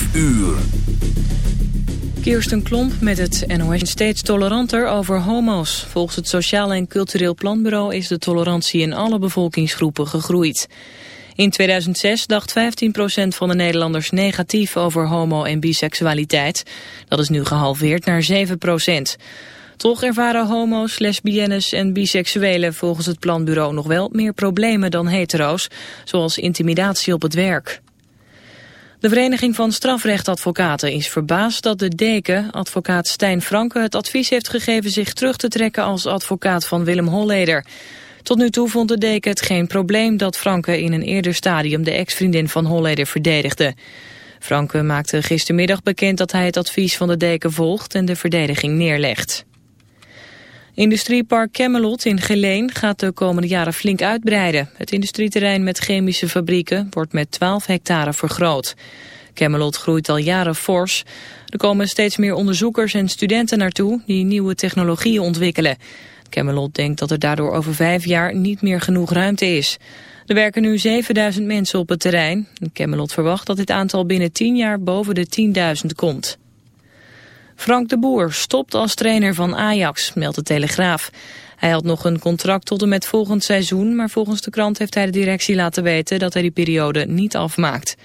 11 uur. Kirsten Klomp met het NOS steeds toleranter over homo's. Volgens het Sociaal en Cultureel Planbureau is de tolerantie in alle bevolkingsgroepen gegroeid. In 2006 dacht 15% van de Nederlanders negatief over homo- en biseksualiteit. Dat is nu gehalveerd naar 7%. Toch ervaren homo's, lesbiennes en biseksuelen volgens het planbureau nog wel meer problemen dan hetero's, zoals intimidatie op het werk. De Vereniging van Strafrechtadvocaten is verbaasd dat de deken, advocaat Stijn Franke, het advies heeft gegeven zich terug te trekken als advocaat van Willem Holleder. Tot nu toe vond de deken het geen probleem dat Franke in een eerder stadium de ex-vriendin van Holleder verdedigde. Franke maakte gistermiddag bekend dat hij het advies van de deken volgt en de verdediging neerlegt. Industriepark Camelot in Geleen gaat de komende jaren flink uitbreiden. Het industrieterrein met chemische fabrieken wordt met 12 hectare vergroot. Camelot groeit al jaren fors. Er komen steeds meer onderzoekers en studenten naartoe die nieuwe technologieën ontwikkelen. Camelot denkt dat er daardoor over vijf jaar niet meer genoeg ruimte is. Er werken nu 7000 mensen op het terrein. Camelot verwacht dat dit aantal binnen 10 jaar boven de 10.000 komt. Frank de Boer stopt als trainer van Ajax, meldt de Telegraaf. Hij had nog een contract tot en met volgend seizoen... maar volgens de krant heeft hij de directie laten weten... dat hij die periode niet afmaakt.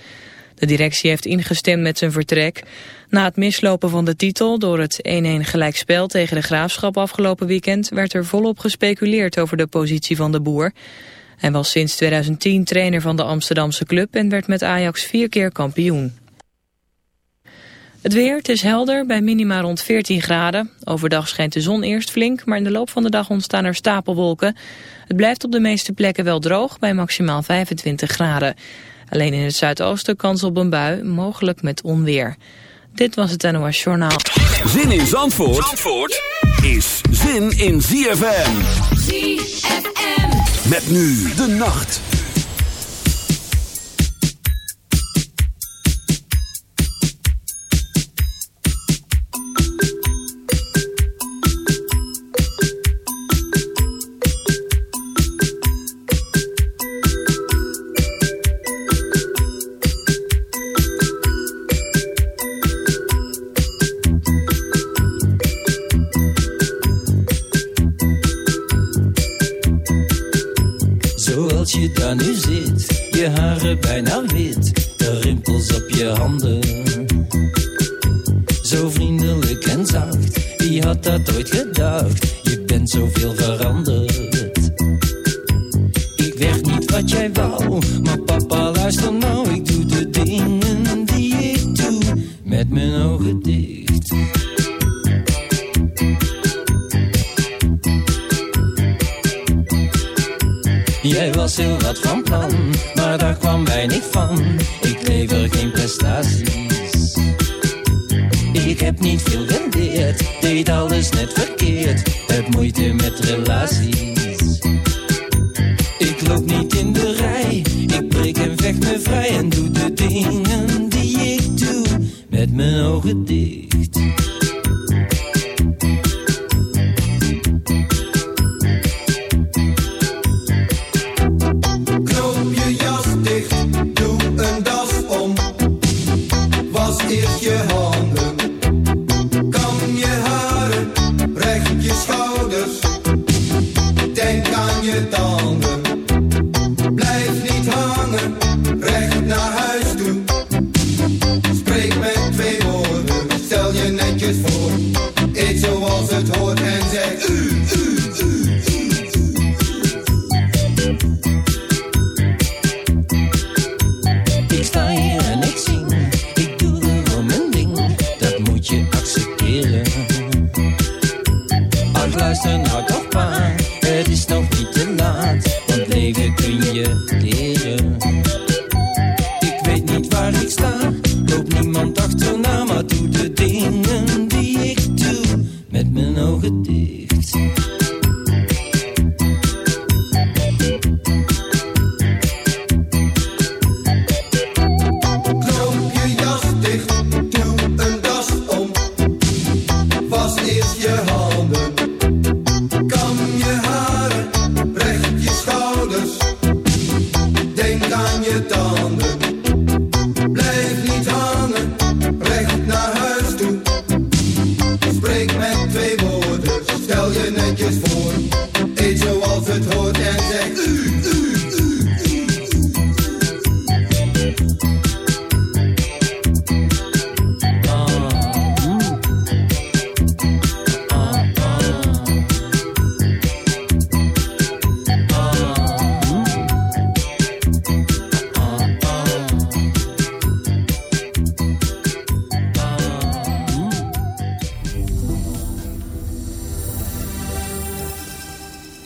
De directie heeft ingestemd met zijn vertrek. Na het mislopen van de titel door het 1-1 gelijkspel tegen de Graafschap afgelopen weekend... werd er volop gespeculeerd over de positie van de Boer. Hij was sinds 2010 trainer van de Amsterdamse club... en werd met Ajax vier keer kampioen. Het weer, het is helder, bij minima rond 14 graden. Overdag schijnt de zon eerst flink, maar in de loop van de dag ontstaan er stapelwolken. Het blijft op de meeste plekken wel droog, bij maximaal 25 graden. Alleen in het zuidoosten kans op een bui, mogelijk met onweer. Dit was het NOS Journaal. Zin in Zandvoort, Zandvoort is zin in ZFM. ZFM. Met nu de nacht.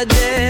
I did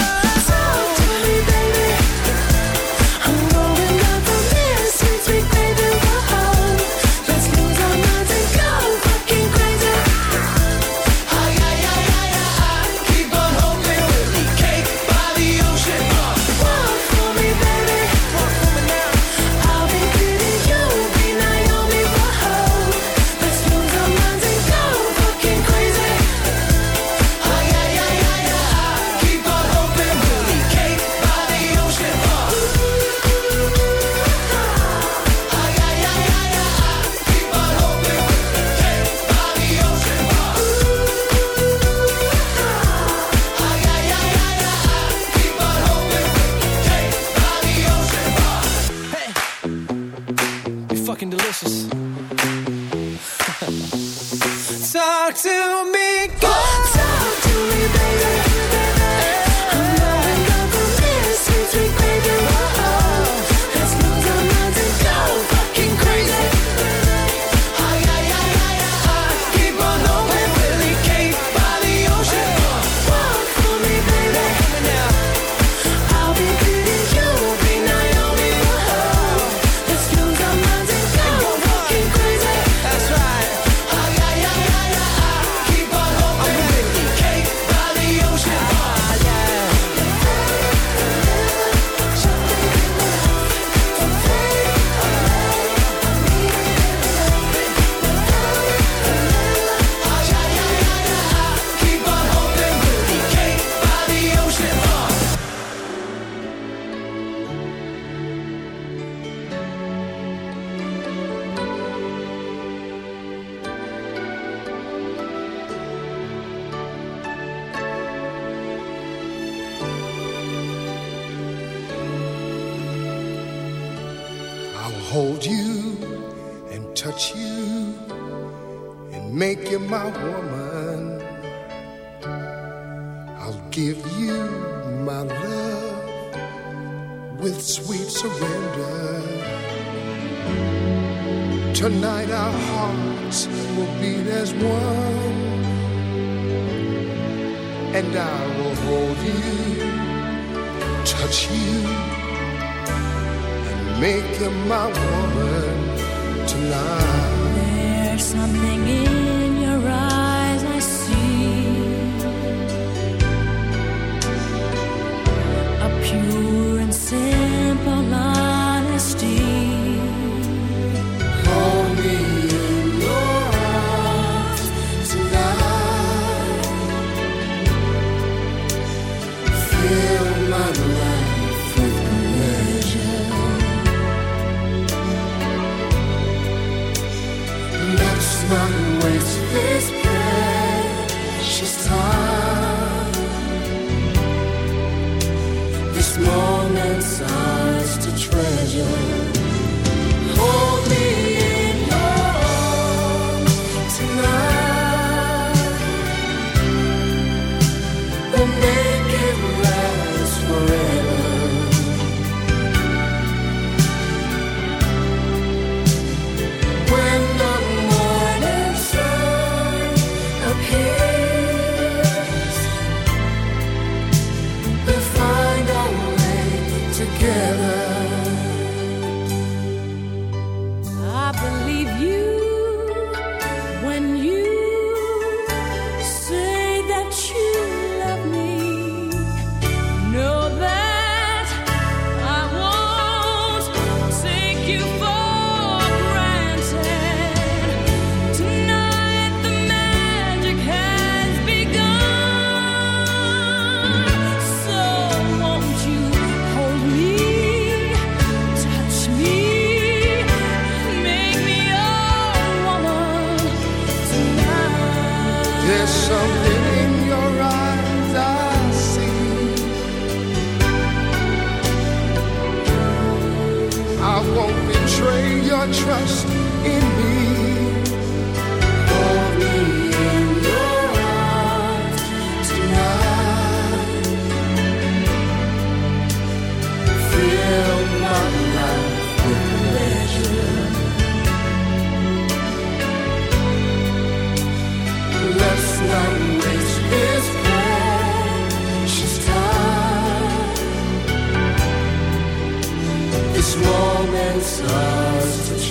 us to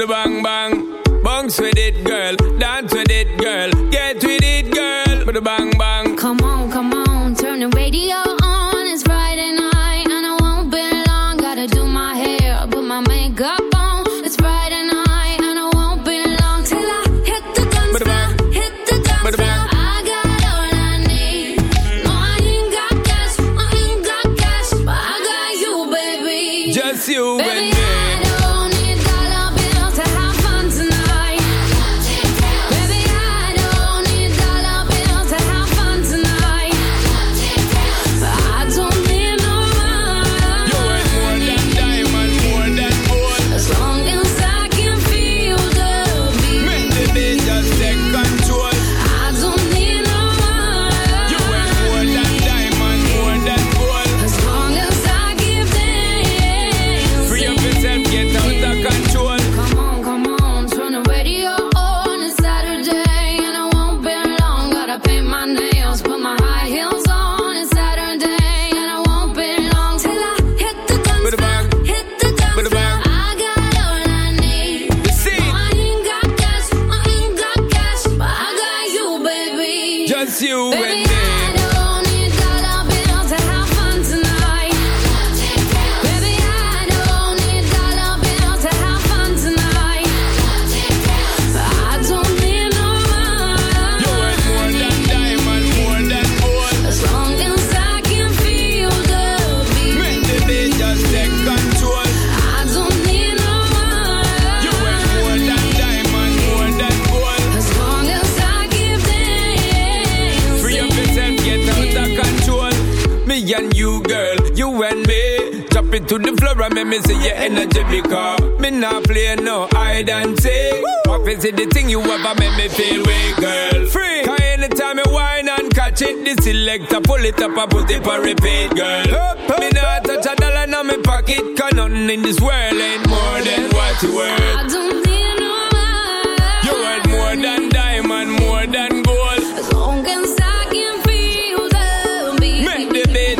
Baby, I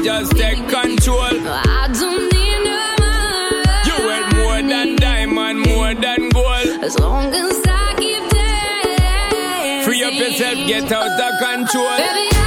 just take control. I don't need no money. You want more than diamond, more than gold. As long as I keep dancing. Free up yourself, get out of control. Baby,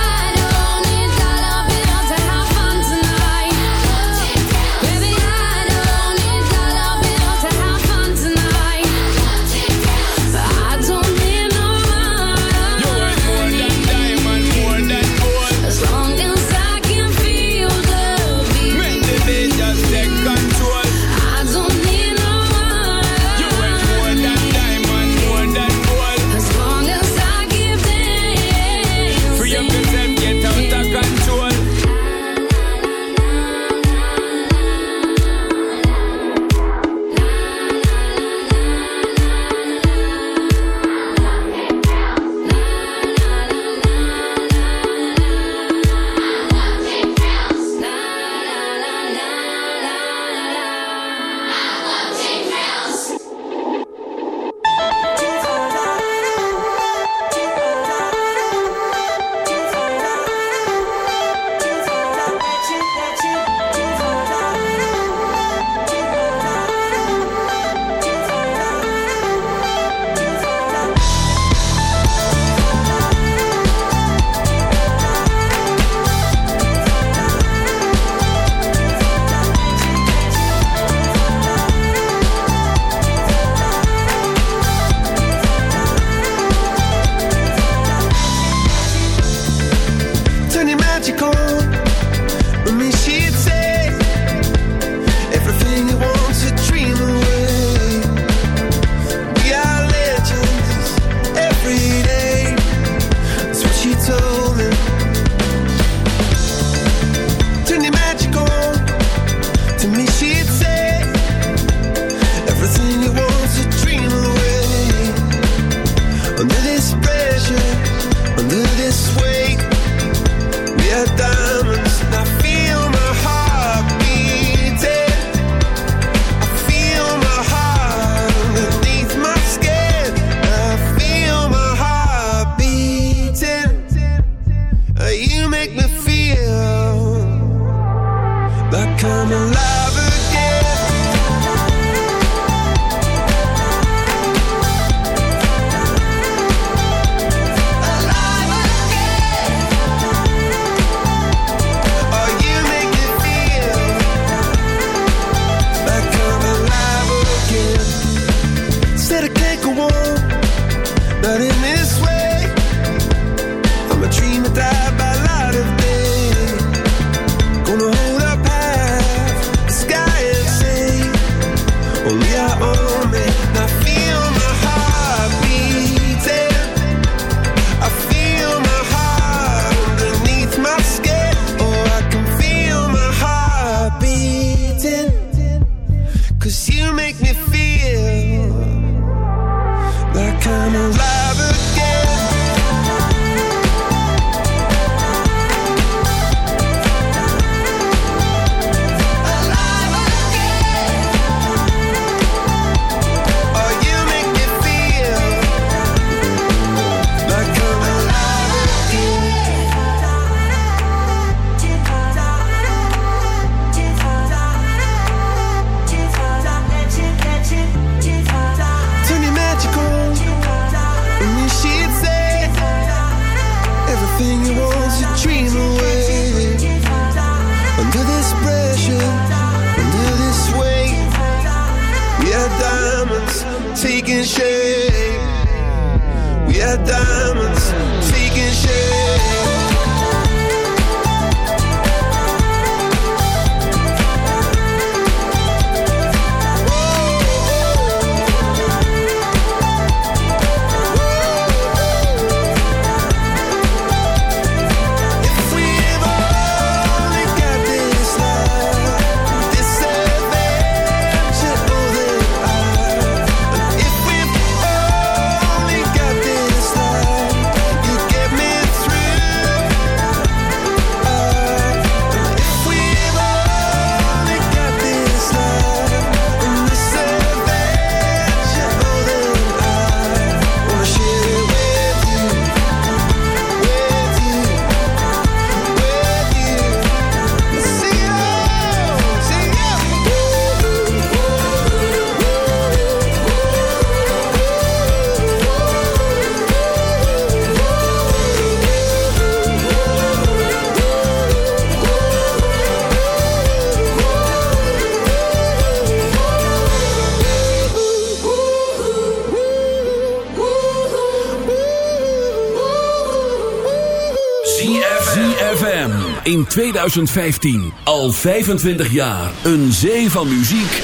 2015. Al 25 jaar. Een zee van muziek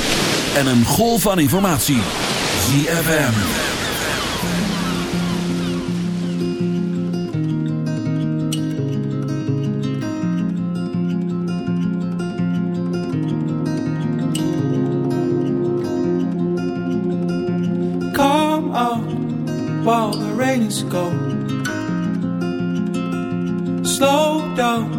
en een golf van informatie. ZFM. Come on while the rain is gone. Slow down,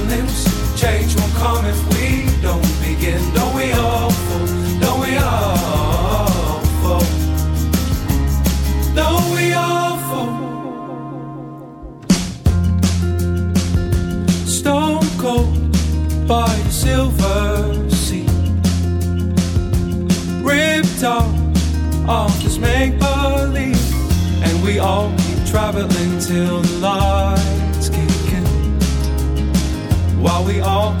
come if we don't begin. Don't we all fall? Don't we all fall? Don't we all fall? Stone cold by the silver sea. Ripped off off this make believe. And we all keep traveling till the lights kick in. While we all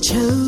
chose.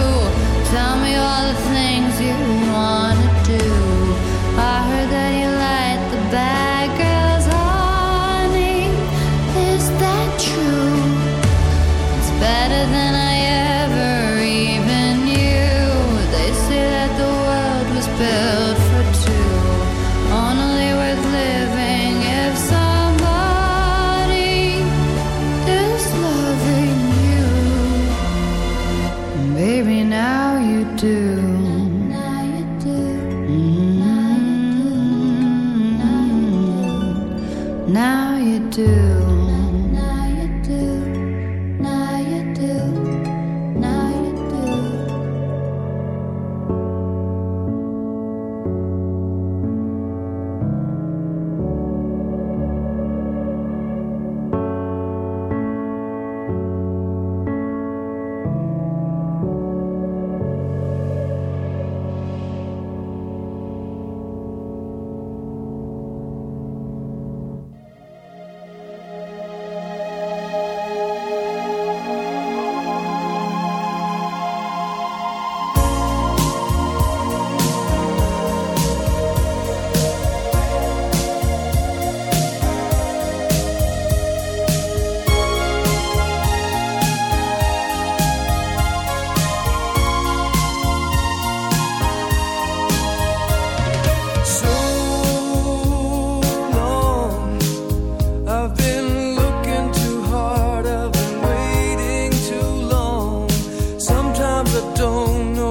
don't know